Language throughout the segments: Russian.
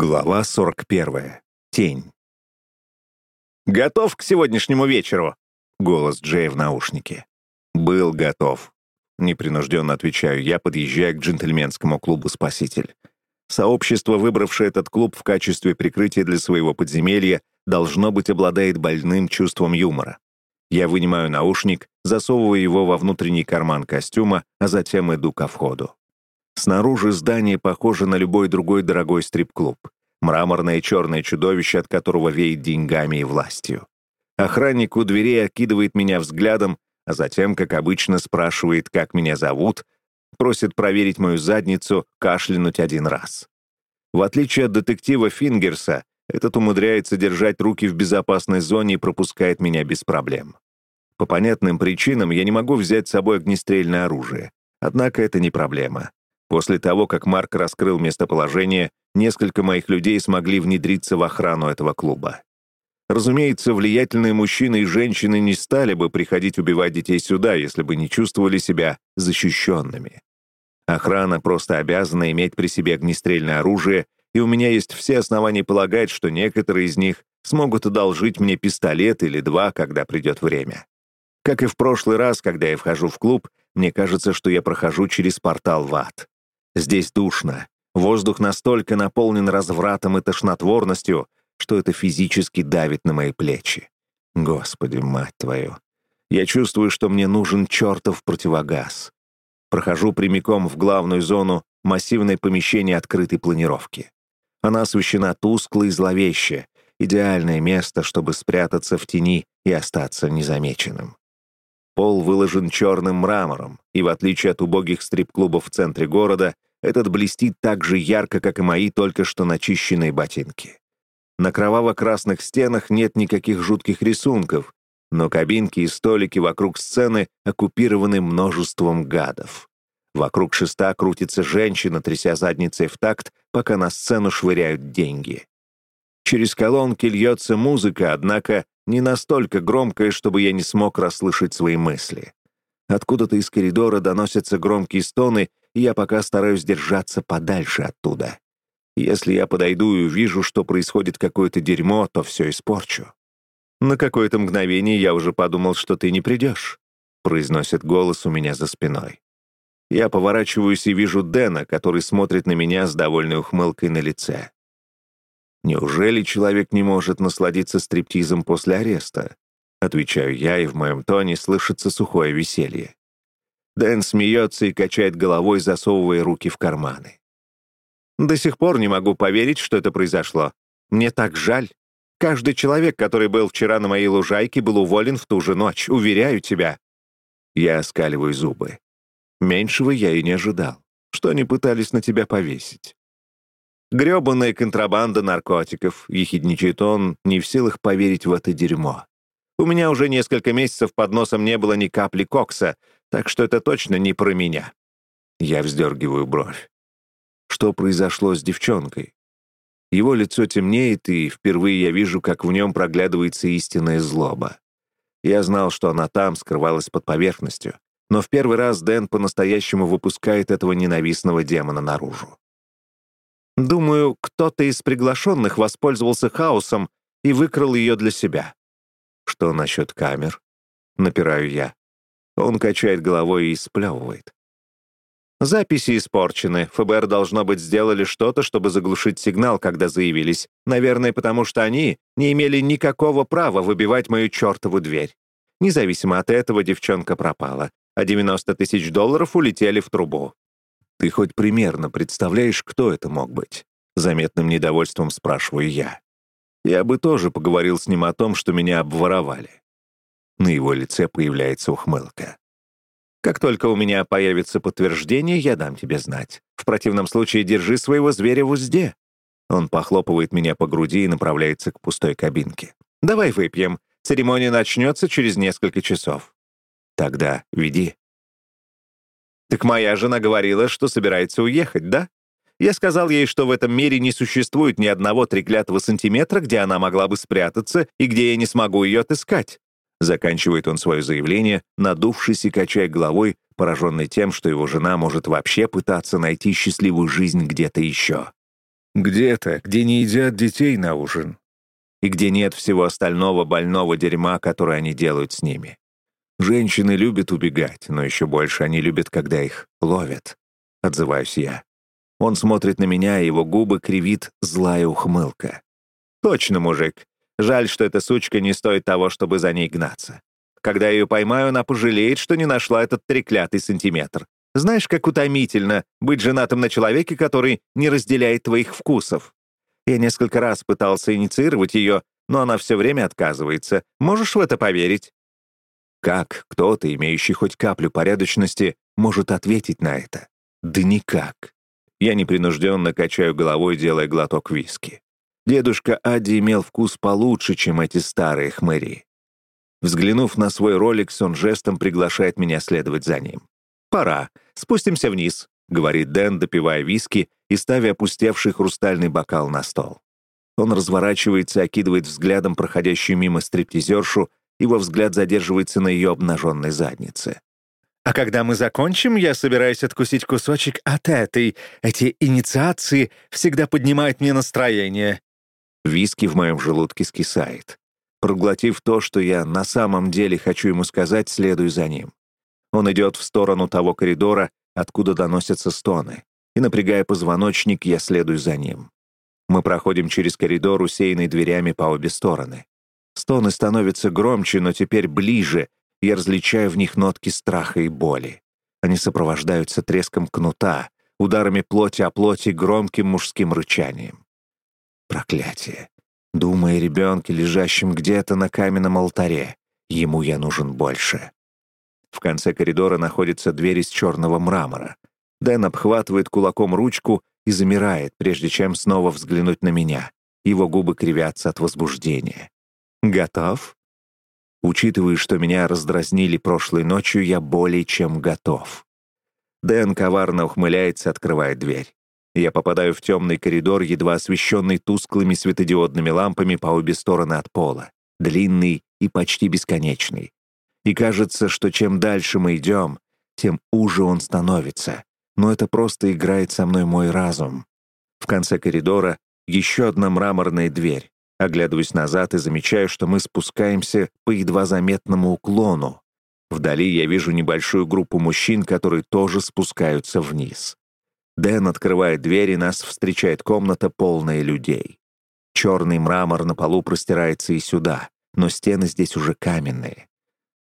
Глава 41. Тень. «Готов к сегодняшнему вечеру?» — голос Джея в наушнике. «Был готов». Непринужденно отвечаю я, подъезжая к джентльменскому клубу «Спаситель». Сообщество, выбравшее этот клуб в качестве прикрытия для своего подземелья, должно быть обладает больным чувством юмора. Я вынимаю наушник, засовываю его во внутренний карман костюма, а затем иду ко входу. Снаружи здание похоже на любой другой дорогой стрип-клуб. Мраморное черное чудовище, от которого веет деньгами и властью. Охранник у дверей окидывает меня взглядом, а затем, как обычно, спрашивает, как меня зовут, просит проверить мою задницу, кашлянуть один раз. В отличие от детектива Фингерса, этот умудряется держать руки в безопасной зоне и пропускает меня без проблем. По понятным причинам я не могу взять с собой огнестрельное оружие. Однако это не проблема. После того, как Марк раскрыл местоположение, несколько моих людей смогли внедриться в охрану этого клуба. Разумеется, влиятельные мужчины и женщины не стали бы приходить убивать детей сюда, если бы не чувствовали себя защищенными. Охрана просто обязана иметь при себе огнестрельное оружие, и у меня есть все основания полагать, что некоторые из них смогут одолжить мне пистолет или два, когда придет время. Как и в прошлый раз, когда я вхожу в клуб, мне кажется, что я прохожу через портал в ад. Здесь душно. Воздух настолько наполнен развратом и тошнотворностью, что это физически давит на мои плечи. Господи, мать твою. Я чувствую, что мне нужен чертов противогаз. Прохожу прямиком в главную зону массивное помещение открытой планировки. Она освещена тускло и зловеще. Идеальное место, чтобы спрятаться в тени и остаться незамеченным. Пол выложен черным мрамором, и в отличие от убогих стрип-клубов в центре города, этот блестит так же ярко, как и мои только что начищенные ботинки. На кроваво-красных стенах нет никаких жутких рисунков, но кабинки и столики вокруг сцены оккупированы множеством гадов. Вокруг шеста крутится женщина, тряся задницей в такт, пока на сцену швыряют деньги. Через колонки льется музыка, однако не настолько громкая, чтобы я не смог расслышать свои мысли. Откуда-то из коридора доносятся громкие стоны, я пока стараюсь держаться подальше оттуда. Если я подойду и увижу, что происходит какое-то дерьмо, то все испорчу. На какое-то мгновение я уже подумал, что ты не придешь, произносит голос у меня за спиной. Я поворачиваюсь и вижу Дэна, который смотрит на меня с довольной ухмылкой на лице. Неужели человек не может насладиться стриптизом после ареста? Отвечаю я, и в моем тоне слышится сухое веселье. Дэн смеется и качает головой, засовывая руки в карманы. До сих пор не могу поверить, что это произошло. Мне так жаль. Каждый человек, который был вчера на моей лужайке, был уволен в ту же ночь, уверяю тебя. Я оскаливаю зубы. Меньшего я и не ожидал. Что они пытались на тебя повесить? Грёбаная контрабанда наркотиков, ехидничает он, не в силах поверить в это дерьмо. У меня уже несколько месяцев под носом не было ни капли кокса, так что это точно не про меня. Я вздергиваю бровь. Что произошло с девчонкой? Его лицо темнеет, и впервые я вижу, как в нем проглядывается истинная злоба. Я знал, что она там скрывалась под поверхностью, но в первый раз Дэн по-настоящему выпускает этого ненавистного демона наружу. Думаю, кто-то из приглашенных воспользовался хаосом и выкрал ее для себя. Что насчет камер? Напираю я. Он качает головой и сплевывает. Записи испорчены. ФБР, должно быть, сделали что-то, чтобы заглушить сигнал, когда заявились. Наверное, потому что они не имели никакого права выбивать мою чертову дверь. Независимо от этого, девчонка пропала, а 90 тысяч долларов улетели в трубу. Ты хоть примерно представляешь, кто это мог быть? Заметным недовольством спрашиваю я. Я бы тоже поговорил с ним о том, что меня обворовали. На его лице появляется ухмылка. «Как только у меня появится подтверждение, я дам тебе знать. В противном случае держи своего зверя в узде». Он похлопывает меня по груди и направляется к пустой кабинке. «Давай выпьем. Церемония начнется через несколько часов». «Тогда веди». «Так моя жена говорила, что собирается уехать, да?» Я сказал ей, что в этом мире не существует ни одного треклятого сантиметра, где она могла бы спрятаться и где я не смогу ее отыскать. Заканчивает он свое заявление, надувшись и качая головой, пораженный тем, что его жена может вообще пытаться найти счастливую жизнь где-то еще. Где-то, где не едят детей на ужин. И где нет всего остального больного дерьма, которое они делают с ними. Женщины любят убегать, но еще больше они любят, когда их ловят. Отзываюсь я. Он смотрит на меня, и его губы кривит злая ухмылка. Точно, мужик. Жаль, что эта сучка не стоит того, чтобы за ней гнаться. Когда ее поймаю, она пожалеет, что не нашла этот треклятый сантиметр. Знаешь, как утомительно быть женатым на человеке, который не разделяет твоих вкусов. Я несколько раз пытался инициировать ее, но она все время отказывается. Можешь в это поверить? Как кто-то, имеющий хоть каплю порядочности, может ответить на это? Да никак. Я непринужденно качаю головой, делая глоток виски. Дедушка Ади имел вкус получше, чем эти старые хмыри. Взглянув на свой роликс, он жестом приглашает меня следовать за ним. «Пора. Спустимся вниз», — говорит Дэн, допивая виски и ставя опустевший хрустальный бокал на стол. Он разворачивается окидывает взглядом проходящую мимо стриптизершу, его взгляд задерживается на ее обнаженной заднице. «А когда мы закончим, я собираюсь откусить кусочек от этой. Эти инициации всегда поднимают мне настроение». Виски в моем желудке скисает. Проглотив то, что я на самом деле хочу ему сказать, следую за ним. Он идет в сторону того коридора, откуда доносятся стоны. И, напрягая позвоночник, я следую за ним. Мы проходим через коридор, усеянный дверями по обе стороны. Стоны становятся громче, но теперь ближе, я различаю в них нотки страха и боли. Они сопровождаются треском кнута, ударами плоти о плоти, громким мужским рычанием. Проклятие. Думая о ребенке, лежащем где-то на каменном алтаре, ему я нужен больше. В конце коридора находится дверь из черного мрамора. Дэн обхватывает кулаком ручку и замирает, прежде чем снова взглянуть на меня. Его губы кривятся от возбуждения. «Готов?» Учитывая, что меня раздразнили прошлой ночью, я более чем готов. Дэн коварно ухмыляется, открывая дверь. Я попадаю в темный коридор, едва освещенный тусклыми светодиодными лампами по обе стороны от пола. Длинный и почти бесконечный. И кажется, что чем дальше мы идем, тем уже он становится. Но это просто играет со мной мой разум. В конце коридора еще одна мраморная дверь. Оглядываюсь назад и замечаю, что мы спускаемся по едва заметному уклону. Вдали я вижу небольшую группу мужчин, которые тоже спускаются вниз. Дэн открывает дверь, и нас встречает комната, полная людей. Черный мрамор на полу простирается и сюда, но стены здесь уже каменные.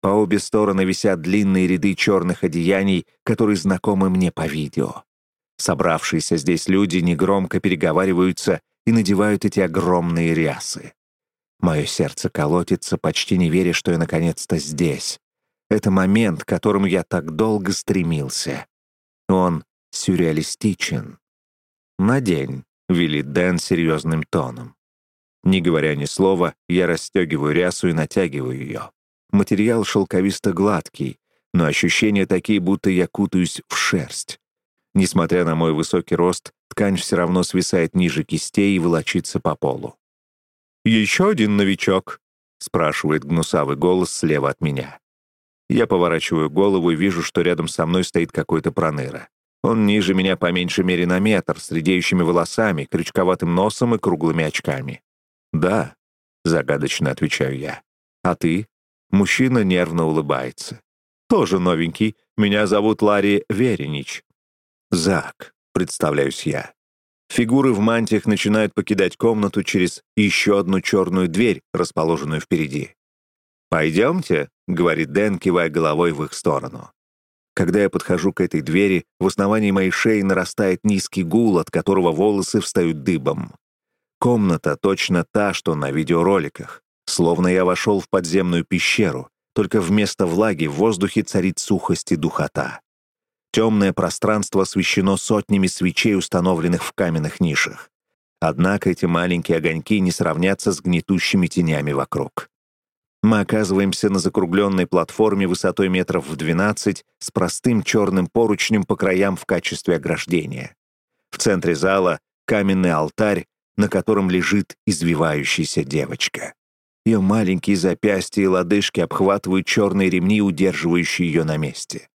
По обе стороны висят длинные ряды черных одеяний, которые знакомы мне по видео. Собравшиеся здесь люди негромко переговариваются и надевают эти огромные рясы. Мое сердце колотится, почти не веря, что я наконец-то здесь. Это момент, к которому я так долго стремился. Он сюрреалистичен. «Надень», — велит Дэн серьезным тоном. Не говоря ни слова, я расстегиваю рясу и натягиваю ее. Материал шелковисто-гладкий, но ощущения такие, будто я кутаюсь в шерсть. Несмотря на мой высокий рост, ткань все равно свисает ниже кистей и волочится по полу. «Еще один новичок?» — спрашивает гнусавый голос слева от меня. Я поворачиваю голову и вижу, что рядом со мной стоит какой-то проныра. Он ниже меня по меньшей мере на метр, с редеющими волосами, крючковатым носом и круглыми очками. «Да», — загадочно отвечаю я. «А ты?» Мужчина нервно улыбается. «Тоже новенький. Меня зовут Ларри Веренич. Зак, представляюсь я. Фигуры в мантиях начинают покидать комнату через еще одну черную дверь, расположенную впереди. «Пойдемте», — говорит Дэн, кивая головой в их сторону. Когда я подхожу к этой двери, в основании моей шеи нарастает низкий гул, от которого волосы встают дыбом. Комната точно та, что на видеороликах. Словно я вошел в подземную пещеру, только вместо влаги в воздухе царит сухость и духота. Темное пространство освещено сотнями свечей, установленных в каменных нишах. Однако эти маленькие огоньки не сравнятся с гнетущими тенями вокруг. Мы оказываемся на закругленной платформе высотой метров в 12 с простым черным поручнем по краям в качестве ограждения. В центре зала каменный алтарь, на котором лежит извивающаяся девочка. Ее маленькие запястья и лодыжки обхватывают черные ремни, удерживающие ее на месте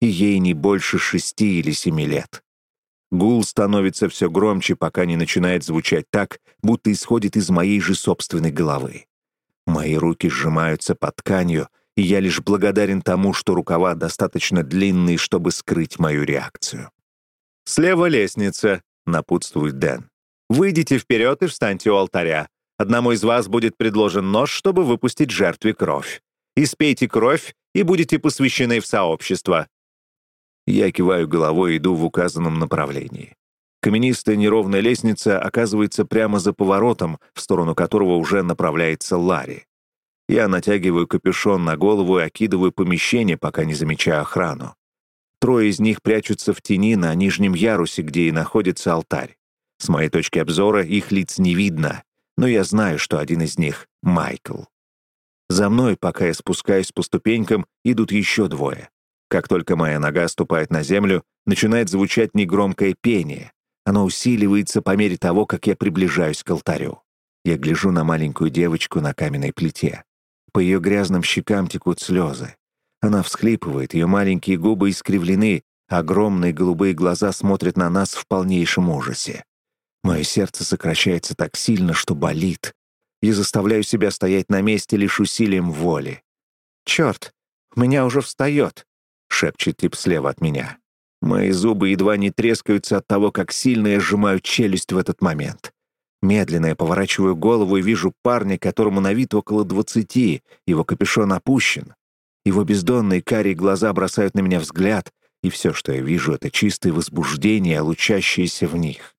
и ей не больше шести или семи лет. Гул становится все громче, пока не начинает звучать так, будто исходит из моей же собственной головы. Мои руки сжимаются под тканью, и я лишь благодарен тому, что рукава достаточно длинные, чтобы скрыть мою реакцию. «Слева лестница», — напутствует Дэн. «Выйдите вперед и встаньте у алтаря. Одному из вас будет предложен нож, чтобы выпустить жертве кровь. Испейте кровь и будете посвящены в сообщество. Я киваю головой и иду в указанном направлении. Каменистая неровная лестница оказывается прямо за поворотом, в сторону которого уже направляется Ларри. Я натягиваю капюшон на голову и окидываю помещение, пока не замечаю охрану. Трое из них прячутся в тени на нижнем ярусе, где и находится алтарь. С моей точки обзора их лиц не видно, но я знаю, что один из них — Майкл. За мной, пока я спускаюсь по ступенькам, идут еще двое. Как только моя нога ступает на землю, начинает звучать негромкое пение. Оно усиливается по мере того, как я приближаюсь к алтарю. Я гляжу на маленькую девочку на каменной плите. По ее грязным щекам текут слезы. Она всхлипывает, ее маленькие губы искривлены, огромные голубые глаза смотрят на нас в полнейшем ужасе. Мое сердце сокращается так сильно, что болит. Я заставляю себя стоять на месте лишь усилием воли. «Черт, меня уже встает!» шепчет тип слева от меня. Мои зубы едва не трескаются от того, как сильно я сжимаю челюсть в этот момент. Медленно я поворачиваю голову и вижу парня, которому на вид около двадцати, его капюшон опущен. Его бездонные карие глаза бросают на меня взгляд, и все, что я вижу, — это чистое возбуждение, лучащееся в них.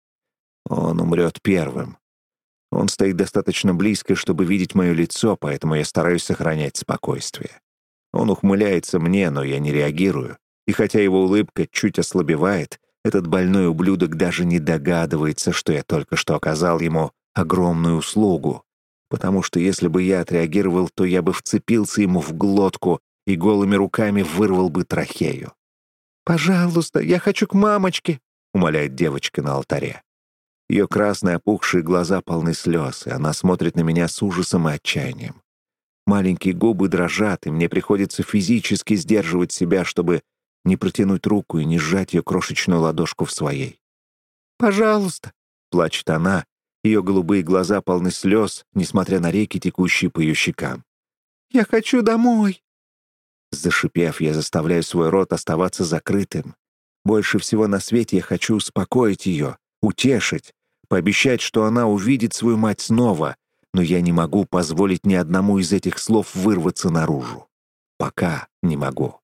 Он умрет первым. Он стоит достаточно близко, чтобы видеть мое лицо, поэтому я стараюсь сохранять спокойствие. Он ухмыляется мне, но я не реагирую. И хотя его улыбка чуть ослабевает, этот больной ублюдок даже не догадывается, что я только что оказал ему огромную услугу. Потому что если бы я отреагировал, то я бы вцепился ему в глотку и голыми руками вырвал бы трахею. «Пожалуйста, я хочу к мамочке», — умоляет девочка на алтаре. Ее красные опухшие глаза полны слез, и она смотрит на меня с ужасом и отчаянием. Маленькие губы дрожат, и мне приходится физически сдерживать себя, чтобы не протянуть руку и не сжать ее крошечную ладошку в своей. «Пожалуйста», — плачет она, ее голубые глаза полны слез, несмотря на реки, текущие по ее щекам. «Я хочу домой». Зашипев, я заставляю свой рот оставаться закрытым. Больше всего на свете я хочу успокоить ее, утешить, пообещать, что она увидит свою мать снова, но я не могу позволить ни одному из этих слов вырваться наружу. Пока не могу.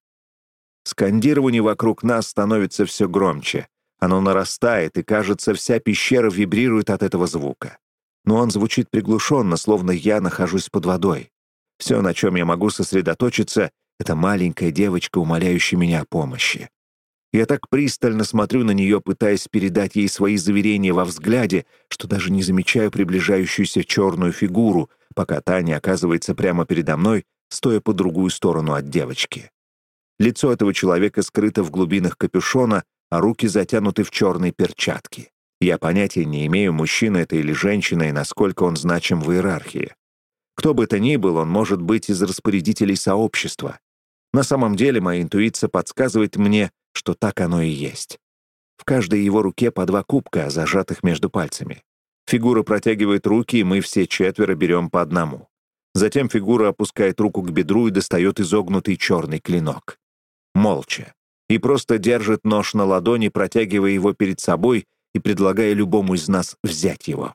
Скандирование вокруг нас становится все громче. Оно нарастает, и, кажется, вся пещера вибрирует от этого звука. Но он звучит приглушенно, словно я нахожусь под водой. Все, на чем я могу сосредоточиться, — это маленькая девочка, умоляющая меня о помощи. Я так пристально смотрю на нее, пытаясь передать ей свои заверения во взгляде, что даже не замечаю приближающуюся черную фигуру, пока Таня оказывается прямо передо мной, стоя по другую сторону от девочки. Лицо этого человека скрыто в глубинах капюшона, а руки затянуты в черные перчатки. Я понятия не имею, мужчина это или женщина, и насколько он значим в иерархии. Кто бы это ни был, он может быть из распорядителей сообщества. На самом деле моя интуиция подсказывает мне, что так оно и есть. В каждой его руке по два кубка, зажатых между пальцами. Фигура протягивает руки, и мы все четверо берем по одному. Затем фигура опускает руку к бедру и достает изогнутый черный клинок. Молча. И просто держит нож на ладони, протягивая его перед собой и предлагая любому из нас взять его.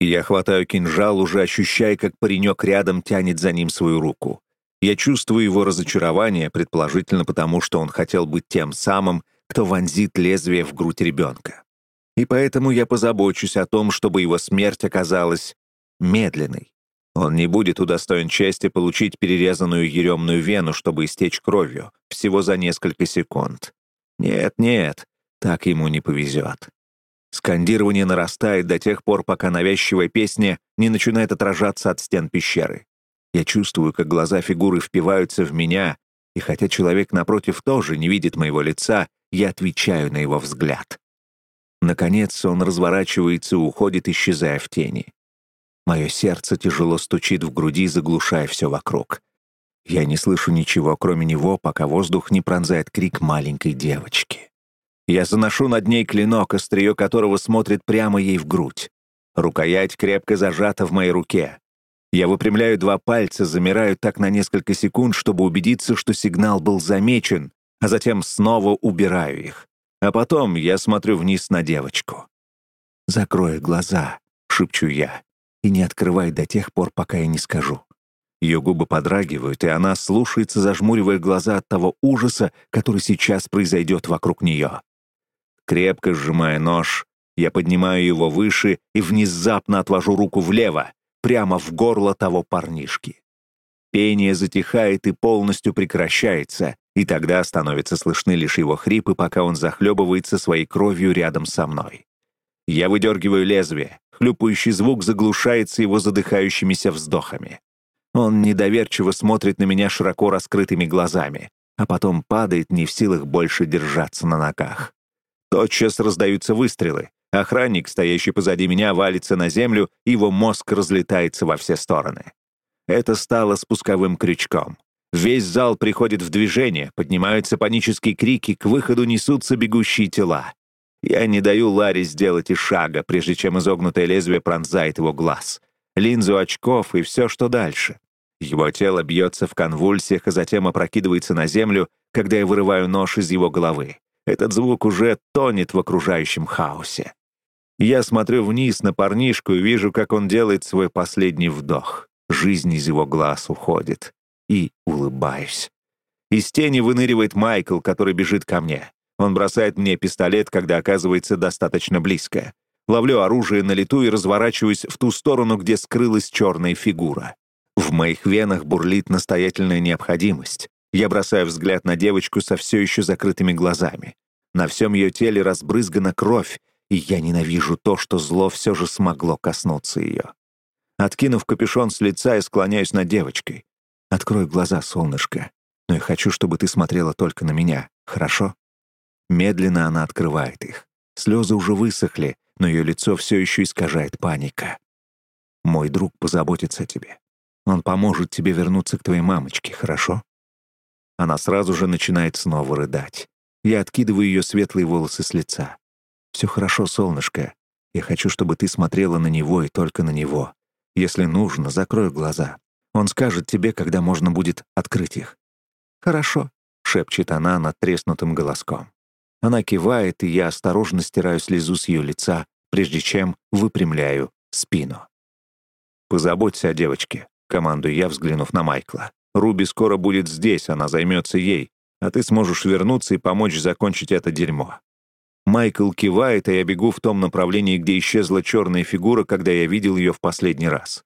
Я хватаю кинжал, уже ощущая, как паренек рядом тянет за ним свою руку. Я чувствую его разочарование, предположительно потому, что он хотел быть тем самым, кто вонзит лезвие в грудь ребенка. И поэтому я позабочусь о том, чтобы его смерть оказалась медленной. Он не будет удостоен чести получить перерезанную еремную вену, чтобы истечь кровью, всего за несколько секунд. Нет, нет, так ему не повезет. Скандирование нарастает до тех пор, пока навязчивая песня не начинает отражаться от стен пещеры. Я чувствую, как глаза фигуры впиваются в меня, и хотя человек напротив тоже не видит моего лица, я отвечаю на его взгляд. Наконец он разворачивается и уходит, исчезая в тени. Мое сердце тяжело стучит в груди, заглушая все вокруг. Я не слышу ничего, кроме него, пока воздух не пронзает крик маленькой девочки. Я заношу над ней клинок, острие которого смотрит прямо ей в грудь. Рукоять крепко зажата в моей руке. Я выпрямляю два пальца, замираю так на несколько секунд, чтобы убедиться, что сигнал был замечен, а затем снова убираю их. А потом я смотрю вниз на девочку. «Закрой глаза», — шепчу я, — «и не открывай до тех пор, пока я не скажу». Ее губы подрагивают, и она слушается, зажмуривая глаза от того ужаса, который сейчас произойдет вокруг нее. Крепко сжимая нож, я поднимаю его выше и внезапно отвожу руку влево, прямо в горло того парнишки. Пение затихает и полностью прекращается, и тогда становятся слышны лишь его хрипы, пока он захлебывается своей кровью рядом со мной. Я выдергиваю лезвие, хлюпающий звук заглушается его задыхающимися вздохами. Он недоверчиво смотрит на меня широко раскрытыми глазами, а потом падает не в силах больше держаться на ногах. Тотчас раздаются выстрелы. Охранник, стоящий позади меня, валится на землю, его мозг разлетается во все стороны. Это стало спусковым крючком. Весь зал приходит в движение, поднимаются панические крики, к выходу несутся бегущие тела. Я не даю Ларе сделать и шага, прежде чем изогнутое лезвие пронзает его глаз. Линзу очков и все, что дальше. Его тело бьется в конвульсиях, а затем опрокидывается на землю, когда я вырываю нож из его головы. Этот звук уже тонет в окружающем хаосе. Я смотрю вниз на парнишку и вижу, как он делает свой последний вдох. Жизнь из его глаз уходит. И улыбаюсь. Из тени выныривает Майкл, который бежит ко мне. Он бросает мне пистолет, когда оказывается достаточно близко. Ловлю оружие на лету и разворачиваюсь в ту сторону, где скрылась черная фигура. В моих венах бурлит настоятельная необходимость. Я бросаю взгляд на девочку со все еще закрытыми глазами. На всем ее теле разбрызгана кровь, и я ненавижу то, что зло все же смогло коснуться ее. Откинув капюшон с лица, я склоняюсь над девочкой. «Открой глаза, солнышко, но я хочу, чтобы ты смотрела только на меня, хорошо?» Медленно она открывает их. Слезы уже высохли, но ее лицо все еще искажает паника. «Мой друг позаботится о тебе. Он поможет тебе вернуться к твоей мамочке, хорошо?» Она сразу же начинает снова рыдать. Я откидываю ее светлые волосы с лица. «Все хорошо, солнышко. Я хочу, чтобы ты смотрела на него и только на него. Если нужно, закрой глаза. Он скажет тебе, когда можно будет открыть их». «Хорошо», — шепчет она над треснутым голоском. Она кивает, и я осторожно стираю слезу с ее лица, прежде чем выпрямляю спину. «Позаботься о девочке», — командую я, взглянув на Майкла. Руби скоро будет здесь, она займется ей, а ты сможешь вернуться и помочь закончить это дерьмо». Майкл кивает, а я бегу в том направлении, где исчезла черная фигура, когда я видел ее в последний раз.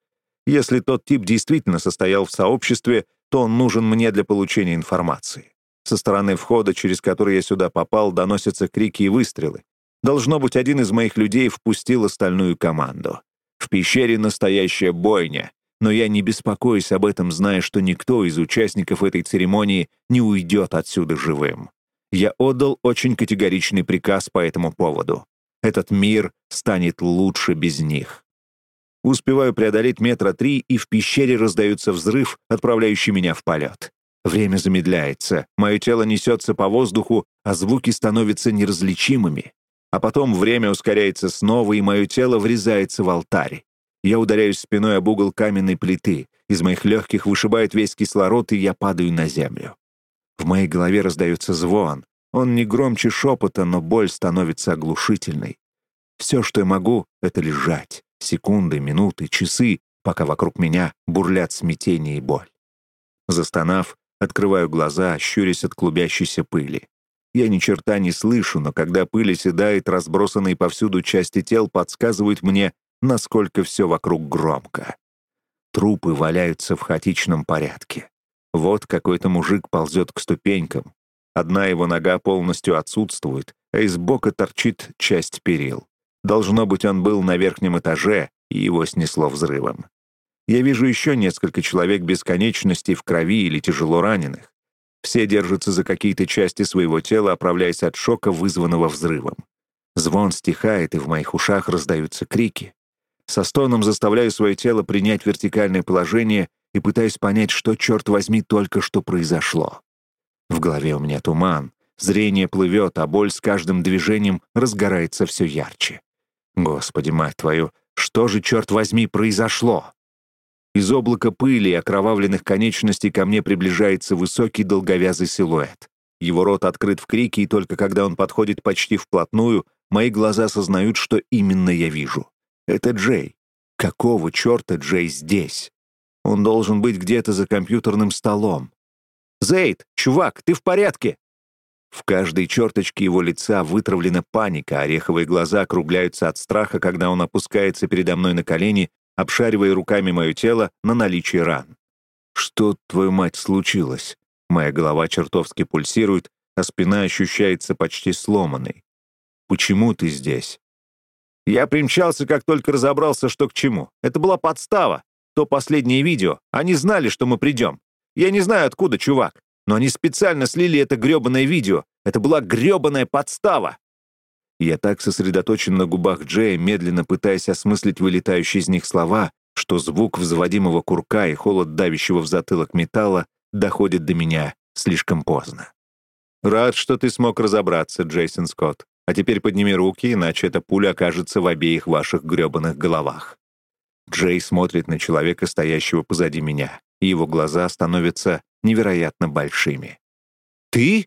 Если тот тип действительно состоял в сообществе, то он нужен мне для получения информации. Со стороны входа, через который я сюда попал, доносятся крики и выстрелы. Должно быть, один из моих людей впустил остальную команду. В пещере настоящая бойня, но я не беспокоюсь об этом, зная, что никто из участников этой церемонии не уйдет отсюда живым. Я отдал очень категоричный приказ по этому поводу. Этот мир станет лучше без них. Успеваю преодолеть метра три, и в пещере раздается взрыв, отправляющий меня в полет. Время замедляется, мое тело несется по воздуху, а звуки становятся неразличимыми. А потом время ускоряется снова, и мое тело врезается в алтарь. Я ударяюсь спиной об угол каменной плиты. Из моих легких вышибает весь кислород, и я падаю на землю. В моей голове раздается звон. Он не громче шепота, но боль становится оглушительной. Все, что я могу, — это лежать. Секунды, минуты, часы, пока вокруг меня бурлят смятение и боль. Застонав, открываю глаза, щурясь от клубящейся пыли. Я ни черта не слышу, но когда пыль оседает, разбросанные повсюду части тел подсказывают мне, насколько все вокруг громко. Трупы валяются в хаотичном порядке. Вот какой-то мужик ползет к ступенькам. Одна его нога полностью отсутствует, а из бока торчит часть перил. Должно быть, он был на верхнем этаже, и его снесло взрывом. Я вижу еще несколько человек без конечностей в крови или тяжело раненых. Все держатся за какие-то части своего тела, оправляясь от шока, вызванного взрывом. Звон стихает, и в моих ушах раздаются крики. Со стоном заставляю свое тело принять вертикальное положение и пытаюсь понять, что, черт возьми, только что произошло. В голове у меня туман, Зрение плывет, а боль с каждым движением разгорается все ярче. Господи, мать твою, что же, черт возьми, произошло? Из облака пыли и окровавленных конечностей ко мне приближается высокий долговязый силуэт. Его рот открыт в крике, и только когда он подходит почти вплотную, мои глаза осознают, что именно я вижу. Это Джей. Какого черта Джей здесь? Он должен быть где-то за компьютерным столом. «Зейд, чувак, ты в порядке?» В каждой черточке его лица вытравлена паника, ореховые глаза округляются от страха, когда он опускается передо мной на колени обшаривая руками мое тело на наличие ран. «Что, твою мать, случилось?» Моя голова чертовски пульсирует, а спина ощущается почти сломанной. «Почему ты здесь?» Я примчался, как только разобрался, что к чему. Это была подстава. То последнее видео. Они знали, что мы придем. Я не знаю, откуда, чувак. Но они специально слили это грёбаное видео. Это была грёбаная подстава. Я так сосредоточен на губах Джея, медленно пытаясь осмыслить вылетающие из них слова, что звук взводимого курка и холод давящего в затылок металла доходит до меня слишком поздно. «Рад, что ты смог разобраться, Джейсон Скотт. А теперь подними руки, иначе эта пуля окажется в обеих ваших грёбаных головах». Джей смотрит на человека, стоящего позади меня, и его глаза становятся невероятно большими. «Ты?»